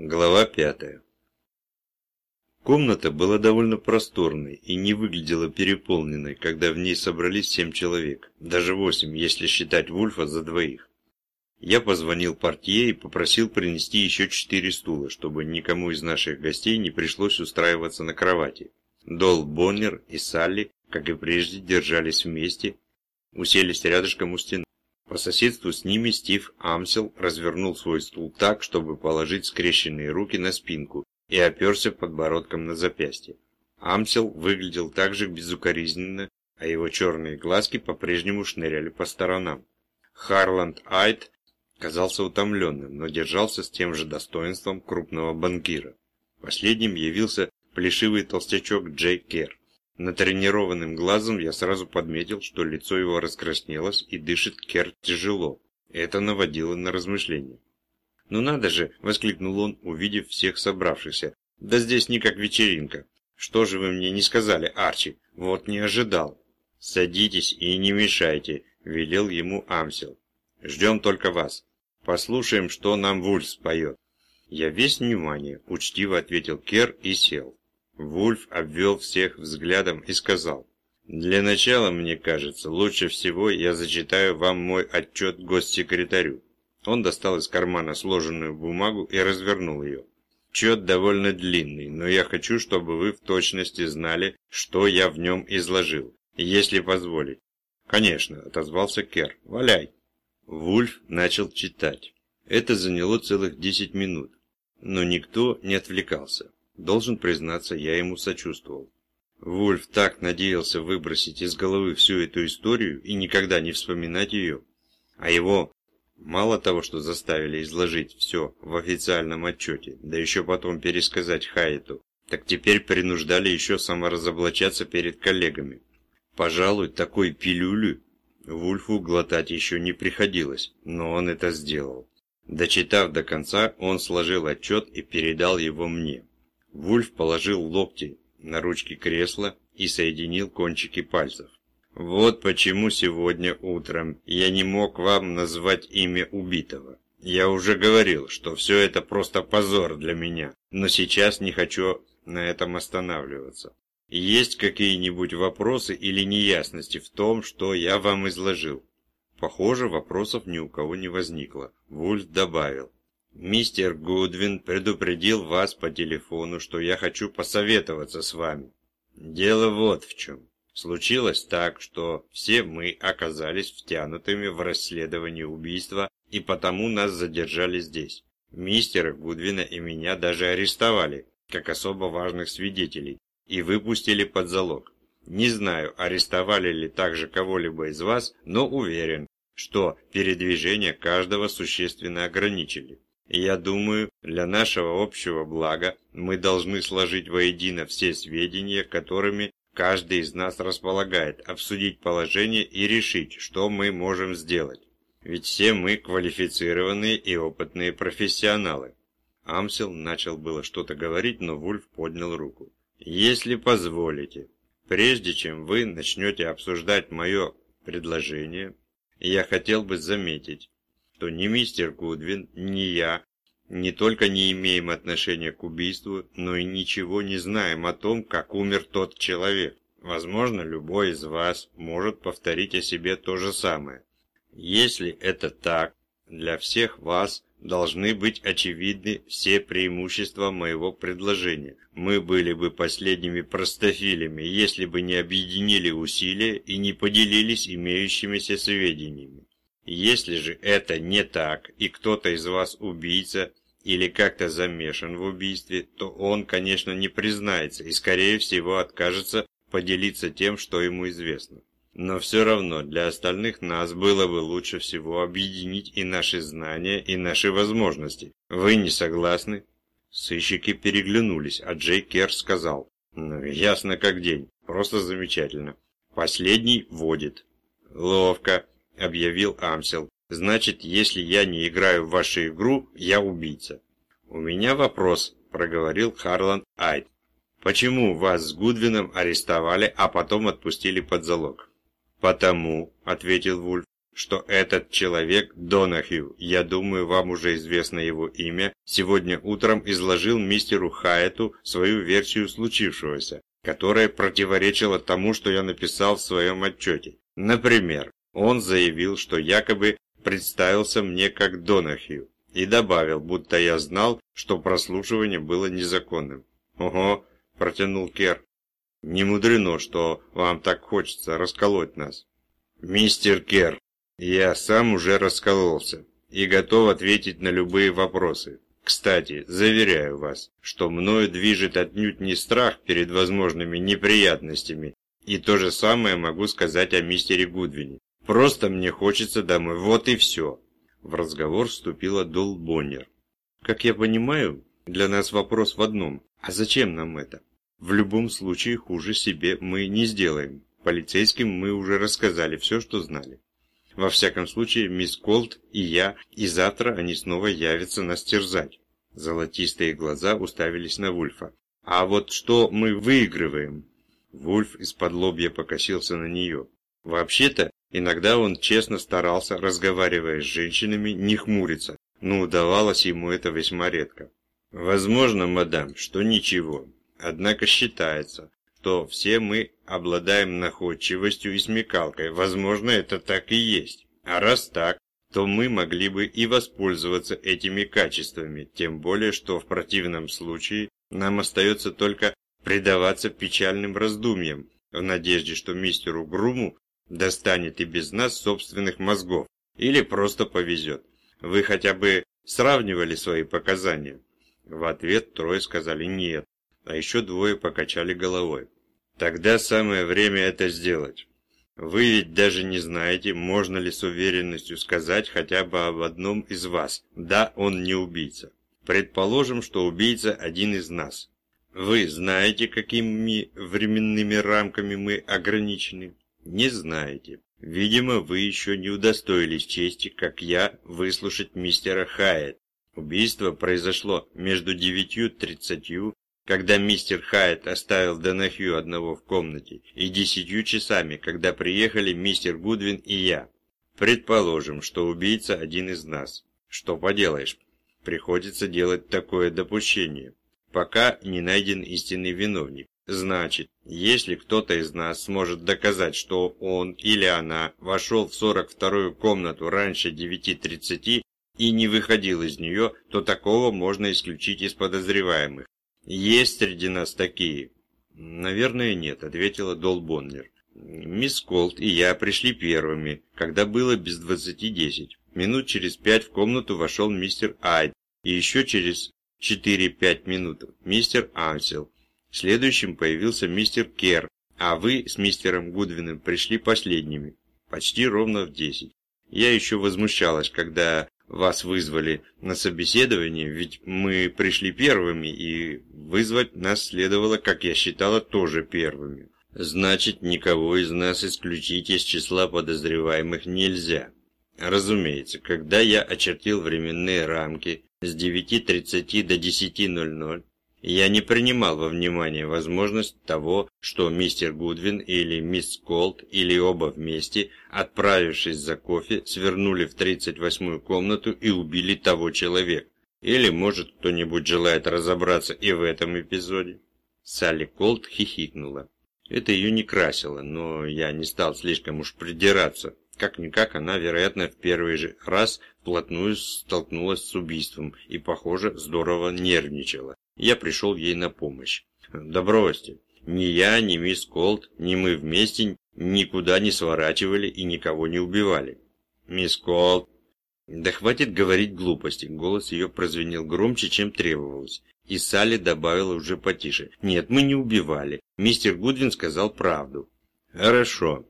Глава пятая. Комната была довольно просторной и не выглядела переполненной, когда в ней собрались семь человек, даже восемь, если считать Вульфа за двоих. Я позвонил портье и попросил принести еще четыре стула, чтобы никому из наших гостей не пришлось устраиваться на кровати. Дол Боннер и Салли, как и прежде, держались вместе, уселись рядышком у стены. По соседству с ними Стив Амсел развернул свой стул так, чтобы положить скрещенные руки на спинку и оперся подбородком на запястье. Амсел выглядел так же безукоризненно, а его черные глазки по-прежнему шныряли по сторонам. Харланд Айт казался утомленным, но держался с тем же достоинством крупного банкира. Последним явился плешивый толстячок Джей Кер. Натренированным глазом я сразу подметил, что лицо его раскраснелось и дышит Кер тяжело. Это наводило на размышления. «Ну надо же!» – воскликнул он, увидев всех собравшихся. «Да здесь не как вечеринка. Что же вы мне не сказали, Арчи? Вот не ожидал». «Садитесь и не мешайте», – велел ему Амсел. «Ждем только вас. Послушаем, что нам Вульф споет». «Я весь внимание», – учтиво ответил Кер и сел. Вульф обвел всех взглядом и сказал, «Для начала, мне кажется, лучше всего я зачитаю вам мой отчет госсекретарю». Он достал из кармана сложенную бумагу и развернул ее. Отчет довольно длинный, но я хочу, чтобы вы в точности знали, что я в нем изложил, если позволить. «Конечно», — отозвался Кер, — «валяй». Вульф начал читать. Это заняло целых десять минут, но никто не отвлекался. Должен признаться, я ему сочувствовал. Вульф так надеялся выбросить из головы всю эту историю и никогда не вспоминать ее. А его мало того, что заставили изложить все в официальном отчете, да еще потом пересказать Хайету, так теперь принуждали еще саморазоблачаться перед коллегами. Пожалуй, такой пилюлю Вульфу глотать еще не приходилось, но он это сделал. Дочитав до конца, он сложил отчет и передал его мне. Вульф положил локти на ручки кресла и соединил кончики пальцев. «Вот почему сегодня утром я не мог вам назвать имя убитого. Я уже говорил, что все это просто позор для меня, но сейчас не хочу на этом останавливаться. Есть какие-нибудь вопросы или неясности в том, что я вам изложил?» Похоже, вопросов ни у кого не возникло. Вульф добавил. Мистер Гудвин предупредил вас по телефону, что я хочу посоветоваться с вами. Дело вот в чем. Случилось так, что все мы оказались втянутыми в расследование убийства, и потому нас задержали здесь. Мистера Гудвина и меня даже арестовали, как особо важных свидетелей, и выпустили под залог. Не знаю, арестовали ли также кого-либо из вас, но уверен, что передвижение каждого существенно ограничили. Я думаю, для нашего общего блага мы должны сложить воедино все сведения, которыми каждый из нас располагает, обсудить положение и решить, что мы можем сделать. Ведь все мы квалифицированные и опытные профессионалы. Амсел начал было что-то говорить, но Вульф поднял руку. «Если позволите, прежде чем вы начнете обсуждать мое предложение, я хотел бы заметить, что ни мистер Гудвин, ни я не только не имеем отношения к убийству, но и ничего не знаем о том, как умер тот человек. Возможно, любой из вас может повторить о себе то же самое. Если это так, для всех вас должны быть очевидны все преимущества моего предложения. Мы были бы последними простофилями, если бы не объединили усилия и не поделились имеющимися сведениями. Если же это не так, и кто-то из вас убийца или как-то замешан в убийстве, то он, конечно, не признается и, скорее всего, откажется поделиться тем, что ему известно. Но все равно для остальных нас было бы лучше всего объединить и наши знания, и наши возможности. Вы не согласны? Сыщики переглянулись, а Джей Кер сказал, «Ну, ясно как день, просто замечательно. Последний водит». «Ловко», объявил Амсел. «Значит, если я не играю в вашу игру, я убийца». «У меня вопрос», – проговорил Харланд Айт. «Почему вас с Гудвином арестовали, а потом отпустили под залог?» «Потому», – ответил Вульф, – что этот человек Донахью, я думаю, вам уже известно его имя, сегодня утром изложил мистеру Хайету свою версию случившегося, которая противоречила тому, что я написал в своем отчете. Например, он заявил, что якобы представился мне как Донахью и добавил, будто я знал, что прослушивание было незаконным. «Ого», – протянул Кер, – «не мудрено, что вам так хочется расколоть нас». «Мистер Кер, я сам уже раскололся и готов ответить на любые вопросы. Кстати, заверяю вас, что мною движет отнюдь не страх перед возможными неприятностями, и то же самое могу сказать о мистере Гудвине. Просто мне хочется домой, вот и все. В разговор вступила Дол Боннер. Как я понимаю, для нас вопрос в одном. А зачем нам это? В любом случае хуже себе мы не сделаем. Полицейским мы уже рассказали все, что знали. Во всяком случае, мисс Колт и я, и завтра они снова явятся нас терзать. Золотистые глаза уставились на Вульфа. А вот что мы выигрываем? Вульф из-под лобья покосился на нее. Вообще-то, иногда он честно старался, разговаривая с женщинами, не хмуриться, но удавалось ему это весьма редко. Возможно, мадам, что ничего. Однако считается, что все мы обладаем находчивостью и смекалкой. Возможно, это так и есть. А раз так, то мы могли бы и воспользоваться этими качествами, тем более, что в противном случае нам остается только предаваться печальным раздумьям, в надежде, что мистеру Груму достанет и без нас собственных мозгов, или просто повезет. Вы хотя бы сравнивали свои показания? В ответ трое сказали «нет», а еще двое покачали головой. Тогда самое время это сделать. Вы ведь даже не знаете, можно ли с уверенностью сказать хотя бы об одном из вас. Да, он не убийца. Предположим, что убийца один из нас. Вы знаете, какими временными рамками мы ограничены? Не знаете. Видимо, вы еще не удостоились чести, как я, выслушать мистера Хайет. Убийство произошло между 9.30 когда мистер Хайт оставил Донахью одного в комнате, и десятью часами, когда приехали мистер Гудвин и я. Предположим, что убийца один из нас. Что поделаешь, приходится делать такое допущение, пока не найден истинный виновник. Значит, если кто-то из нас сможет доказать, что он или она вошел в 42-ю комнату раньше 9.30 и не выходил из нее, то такого можно исключить из подозреваемых. «Есть среди нас такие?» «Наверное, нет», — ответила Дол Боннер. «Мисс Колт и я пришли первыми, когда было без двадцати десять. Минут через пять в комнату вошел мистер Айд, и еще через четыре-пять минут мистер Ансел. Следующим появился мистер Кер, а вы с мистером Гудвином пришли последними, почти ровно в десять. Я еще возмущалась, когда вас вызвали на собеседование, ведь мы пришли первыми, и вызвать нас следовало, как я считала, тоже первыми. Значит, никого из нас исключить из числа подозреваемых нельзя. Разумеется, когда я очертил временные рамки с 9.30 до 10.00, я не принимал во внимание возможность того, что мистер Гудвин или мисс Колт или оба вместе, отправившись за кофе, свернули в 38-ю комнату и убили того человека. Или, может, кто-нибудь желает разобраться и в этом эпизоде? Салли Колт хихикнула. Это ее не красило, но я не стал слишком уж придираться. Как-никак она, вероятно, в первый же раз вплотную столкнулась с убийством и, похоже, здорово нервничала я пришел ей на помощь. Да бросьте, ни я, ни мисс Колт, ни мы вместе никуда не сворачивали и никого не убивали. Мисс Колт... Да хватит говорить глупости, голос ее прозвенел громче, чем требовалось. И Салли добавила уже потише. Нет, мы не убивали. Мистер Гудвин сказал правду. Хорошо.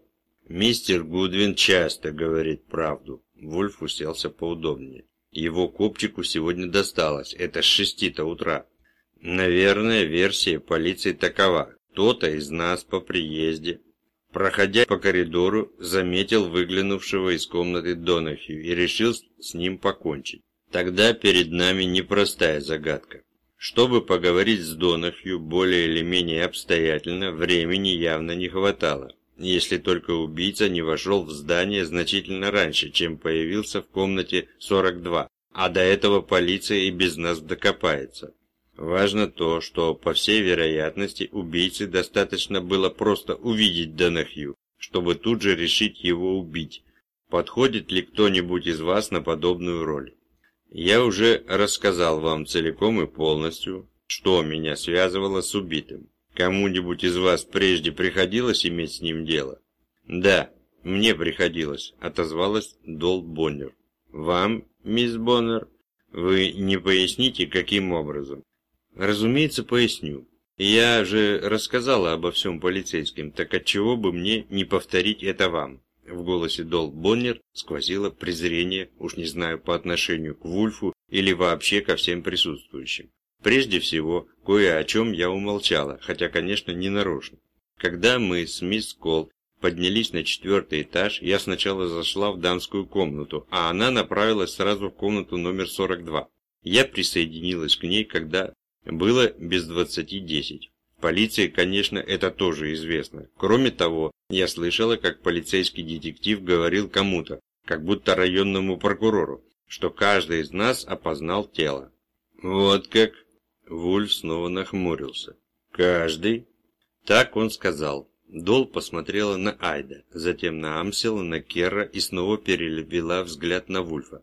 Мистер Гудвин часто говорит правду. Вульф уселся поудобнее. Его копчику сегодня досталось. Это с шести-то утра. Наверное, версия полиции такова. Кто-то из нас по приезде, проходя по коридору, заметил выглянувшего из комнаты Донахью и решил с ним покончить. Тогда перед нами непростая загадка. Чтобы поговорить с Донахью более или менее обстоятельно, времени явно не хватало. если только убийца не вошел в здание значительно раньше, чем появился в комнате 42, а до этого полиция и без нас докопается. Важно то, что, по всей вероятности, убийце достаточно было просто увидеть Донахью, чтобы тут же решить его убить. Подходит ли кто-нибудь из вас на подобную роль? Я уже рассказал вам целиком и полностью, что меня связывало с убитым. Кому-нибудь из вас прежде приходилось иметь с ним дело? Да, мне приходилось, отозвалась Дол Боннер. Вам, мисс Боннер? Вы не поясните, каким образом? Разумеется, поясню. Я же рассказала обо всем полицейским, так отчего бы мне не повторить это вам? В голосе Дол Боннер сквозило презрение, уж не знаю, по отношению к Вульфу или вообще ко всем присутствующим. Прежде всего, кое о чем я умолчала, хотя, конечно, не нарочно. Когда мы с мисс Кол поднялись на четвертый этаж, я сначала зашла в дамскую комнату, а она направилась сразу в комнату номер 42. Я присоединилась к ней, когда было без двадцати десять. Полиции, конечно, это тоже известно. Кроме того, я слышала, как полицейский детектив говорил кому-то, как будто районному прокурору, что каждый из нас опознал тело. Вот как, Вульф снова нахмурился. «Каждый?» Так он сказал. Дол посмотрела на Айда, затем на Амсела, на Керра и снова перевела взгляд на Вульфа.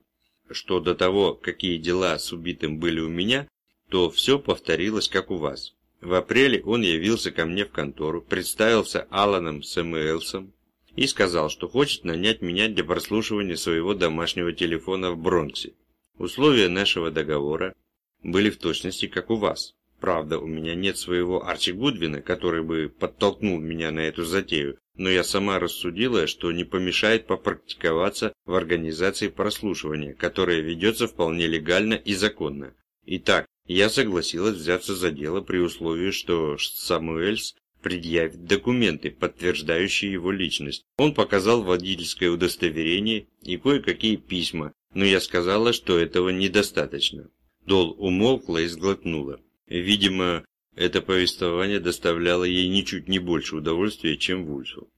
Что до того, какие дела с убитым были у меня, то все повторилось, как у вас. В апреле он явился ко мне в контору, представился Аланом Сэмюэлсом и сказал, что хочет нанять меня для прослушивания своего домашнего телефона в Бронксе. Условия нашего договора были в точности как у вас. Правда, у меня нет своего Арчи Гудвина, который бы подтолкнул меня на эту затею, но я сама рассудила, что не помешает попрактиковаться в организации прослушивания, которое ведется вполне легально и законно. Итак, я согласилась взяться за дело при условии, что Самуэльс предъявит документы, подтверждающие его личность. Он показал водительское удостоверение и кое-какие письма, но я сказала, что этого недостаточно. Дол умолкла и сглотнула. Видимо, это повествование доставляло ей ничуть не больше удовольствия, чем Вульфу.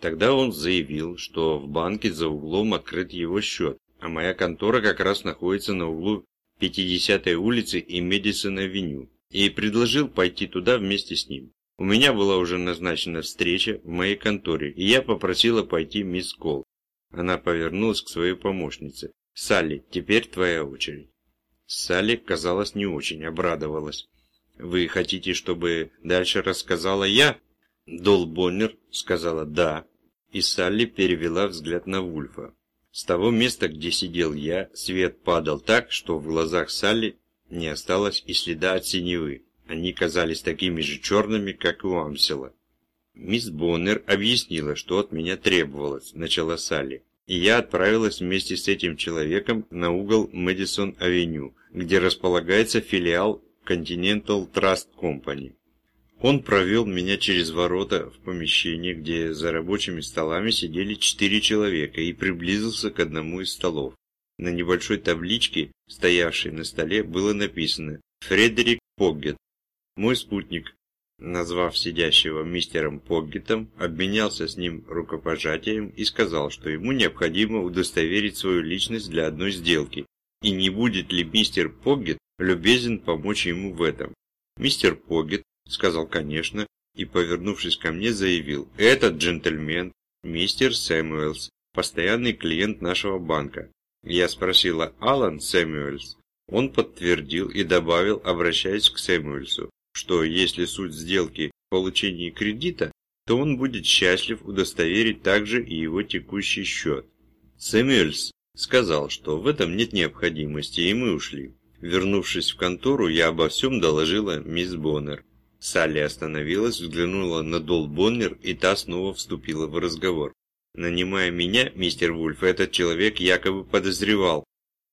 Тогда он заявил, что в банке за углом открыт его счет, а моя контора как раз находится на углу 50-й улицы и Медисон-авеню, и предложил пойти туда вместе с ним. У меня была уже назначена встреча в моей конторе, и я попросила пойти мисс Кол. Она повернулась к своей помощнице. «Салли, теперь твоя очередь». Салли, казалось, не очень обрадовалась. «Вы хотите, чтобы дальше рассказала я?» Дол Боннер сказала «да», и Салли перевела взгляд на Вульфа. С того места, где сидел я, свет падал так, что в глазах Салли не осталось и следа от синевы. Они казались такими же черными, как и у Амсела. Мисс Боннер объяснила, что от меня требовалось, начала Салли и я отправилась вместе с этим человеком на угол Мэдисон-авеню, где располагается филиал Continental Trust Company. Он провел меня через ворота в помещение, где за рабочими столами сидели четыре человека, и приблизился к одному из столов. На небольшой табличке, стоявшей на столе, было написано «Фредерик Поггет». Мой спутник назвав сидящего мистером Поггетом, обменялся с ним рукопожатием и сказал, что ему необходимо удостоверить свою личность для одной сделки, и не будет ли мистер Поггет любезен помочь ему в этом. Мистер Поггет сказал «конечно» и, повернувшись ко мне, заявил «Этот джентльмен, мистер Сэмюэлс, постоянный клиент нашего банка». Я спросила «Алан Сэмюэлс?» Он подтвердил и добавил, обращаясь к Сэмюэлсу что если суть сделки в получении кредита, то он будет счастлив удостоверить также и его текущий счет. Сэмюэльс сказал, что в этом нет необходимости, и мы ушли. Вернувшись в контору, я обо всем доложила мисс Боннер. Салли остановилась, взглянула на Дол Боннер, и та снова вступила в разговор. Нанимая меня, мистер Вульф, этот человек якобы подозревал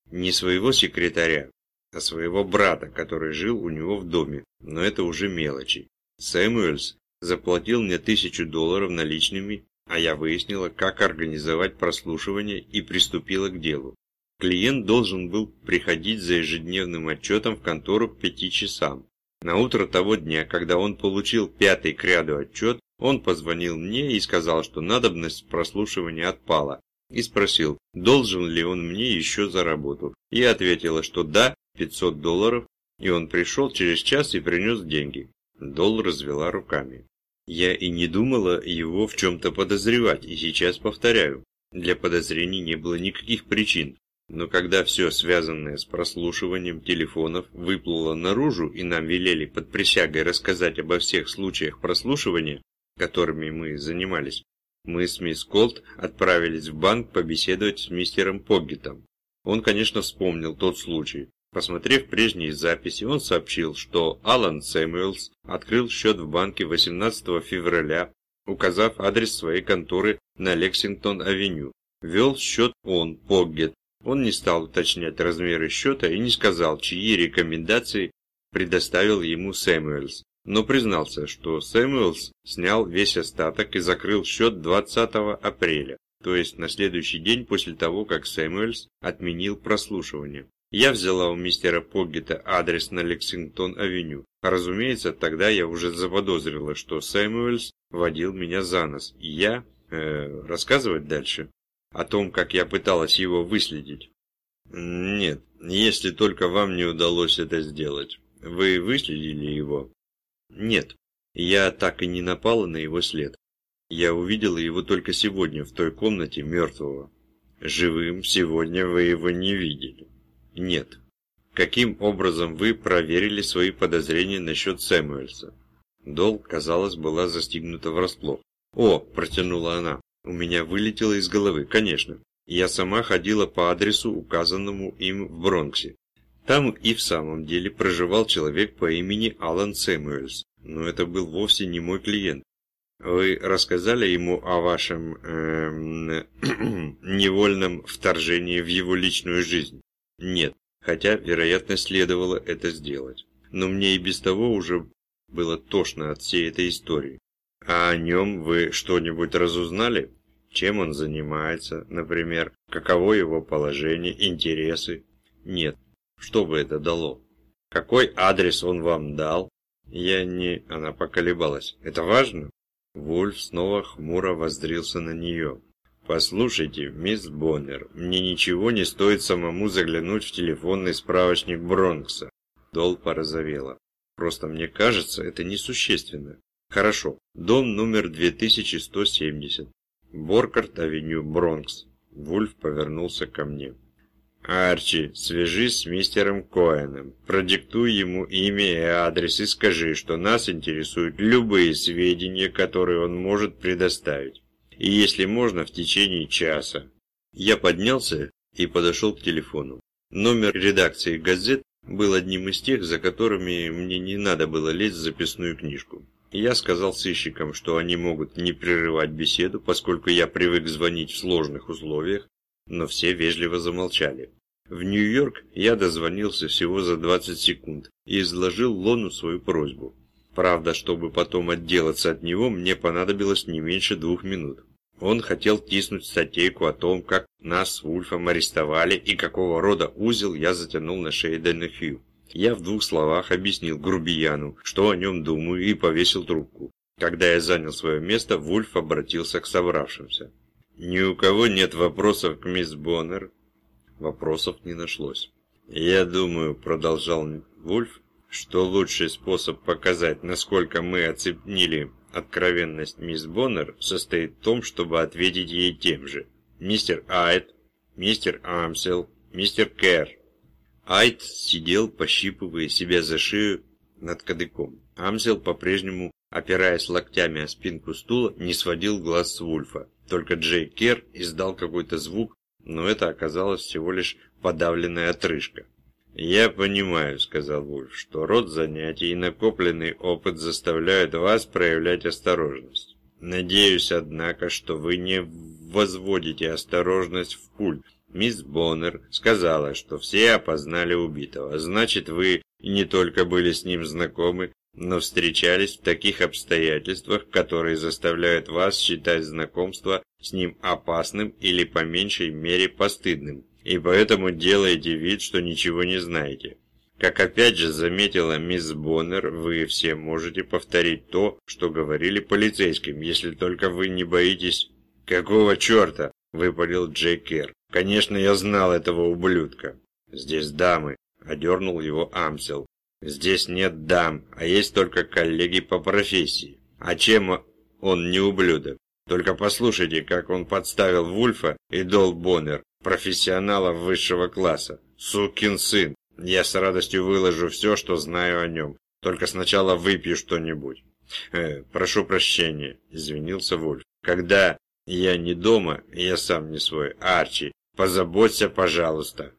не своего секретаря, а своего брата, который жил у него в доме, но это уже мелочи. Сэмюэльс заплатил мне тысячу долларов наличными, а я выяснила, как организовать прослушивание и приступила к делу. Клиент должен был приходить за ежедневным отчетом в контору к пяти часам. На утро того дня, когда он получил пятый к ряду отчет, Он позвонил мне и сказал, что надобность прослушивания отпала, и спросил, должен ли он мне еще за работу. Я ответила, что да, 500 долларов, и он пришел через час и принес деньги. Дол развела руками. Я и не думала его в чем-то подозревать, и сейчас повторяю. Для подозрений не было никаких причин. Но когда все связанное с прослушиванием телефонов выплыло наружу и нам велели под присягой рассказать обо всех случаях прослушивания, которыми мы занимались, мы с мисс Колт отправились в банк побеседовать с мистером Поггетом. Он, конечно, вспомнил тот случай. Посмотрев прежние записи, он сообщил, что Алан Сэмюэлс открыл счет в банке 18 февраля, указав адрес своей конторы на Лексингтон-авеню. Вел счет он, Поггет. Он не стал уточнять размеры счета и не сказал, чьи рекомендации предоставил ему Сэмюэлс но признался, что Сэмюэлс снял весь остаток и закрыл счет 20 апреля, то есть на следующий день после того, как Сэмюэлс отменил прослушивание. Я взяла у мистера Поггета адрес на Лексингтон-авеню. Разумеется, тогда я уже заподозрила, что Сэмюэлс водил меня за нос, и я... Э, рассказывать дальше? О том, как я пыталась его выследить? Нет, если только вам не удалось это сделать. Вы выследили его? Нет, я так и не напала на его след. Я увидела его только сегодня в той комнате мертвого. Живым сегодня вы его не видели. Нет. Каким образом вы проверили свои подозрения насчет Сэмуэльса? Дол, казалось, была застигнута врасплох. «О!» – протянула она. «У меня вылетело из головы, конечно. Я сама ходила по адресу, указанному им в Бронксе. Там и в самом деле проживал человек по имени Алан Сэмюэльс, но это был вовсе не мой клиент. Вы рассказали ему о вашем э, невольном вторжении в его личную жизнь? Нет, хотя, вероятно, следовало это сделать. Но мне и без того уже было тошно от всей этой истории. А о нем вы что-нибудь разузнали? Чем он занимается, например? Каково его положение, интересы? Нет, что бы это дало? Какой адрес он вам дал? Я не... Она поколебалась. Это важно? Вульф снова хмуро воздрился на нее. «Послушайте, мисс Боннер, мне ничего не стоит самому заглянуть в телефонный справочник Бронкса». Дол порозовела. «Просто мне кажется, это несущественно. Хорошо, дом номер 2170. Боркарт-авеню, Бронкс». Вульф повернулся ко мне. «Арчи, свяжись с мистером Коэном, продиктуй ему имя и адрес и скажи, что нас интересуют любые сведения, которые он может предоставить. И если можно, в течение часа». Я поднялся и подошел к телефону. Номер редакции газет был одним из тех, за которыми мне не надо было лезть в записную книжку. Я сказал сыщикам, что они могут не прерывать беседу, поскольку я привык звонить в сложных условиях, но все вежливо замолчали. В Нью-Йорк я дозвонился всего за 20 секунд и изложил Лону свою просьбу. Правда, чтобы потом отделаться от него, мне понадобилось не меньше двух минут. Он хотел тиснуть статейку о том, как нас с Вульфом арестовали и какого рода узел я затянул на шее Дэна Хью. Я в двух словах объяснил грубияну, что о нем думаю, и повесил трубку. Когда я занял свое место, Вульф обратился к собравшимся. «Ни у кого нет вопросов к мисс Боннер?» Вопросов не нашлось. «Я думаю», — продолжал Вульф, «что лучший способ показать, насколько мы оценили откровенность мисс Боннер, состоит в том, чтобы ответить ей тем же. Мистер Айт, мистер Амсел, мистер Кэр». Айт сидел, пощипывая себя за шею над кадыком. Амсел по-прежнему, опираясь локтями о спинку стула, не сводил глаз с Вульфа. Только Джей Кер издал какой-то звук, но это оказалось всего лишь подавленная отрыжка. «Я понимаю», — сказал Вульф, — «что род занятий и накопленный опыт заставляют вас проявлять осторожность. Надеюсь, однако, что вы не возводите осторожность в культ. Мисс Боннер сказала, что все опознали убитого. Значит, вы не только были с ним знакомы, но встречались в таких обстоятельствах, которые заставляют вас считать знакомство с ним опасным или по меньшей мере постыдным, и поэтому делаете вид, что ничего не знаете. Как опять же заметила мисс Боннер, вы все можете повторить то, что говорили полицейским, если только вы не боитесь... Какого черта? Выпалил Джей Кер. Конечно, я знал этого ублюдка. Здесь дамы, одернул его Амсел. Здесь нет дам, а есть только коллеги по профессии. А чем он не ублюдок? Только послушайте, как он подставил Вульфа и Дол Боннер, профессионала высшего класса. Сукин сын. Я с радостью выложу все, что знаю о нем. Только сначала выпью что-нибудь. Э, прошу прощения, извинился Вульф. Когда я не дома, я сам не свой. Арчи, позаботься, пожалуйста,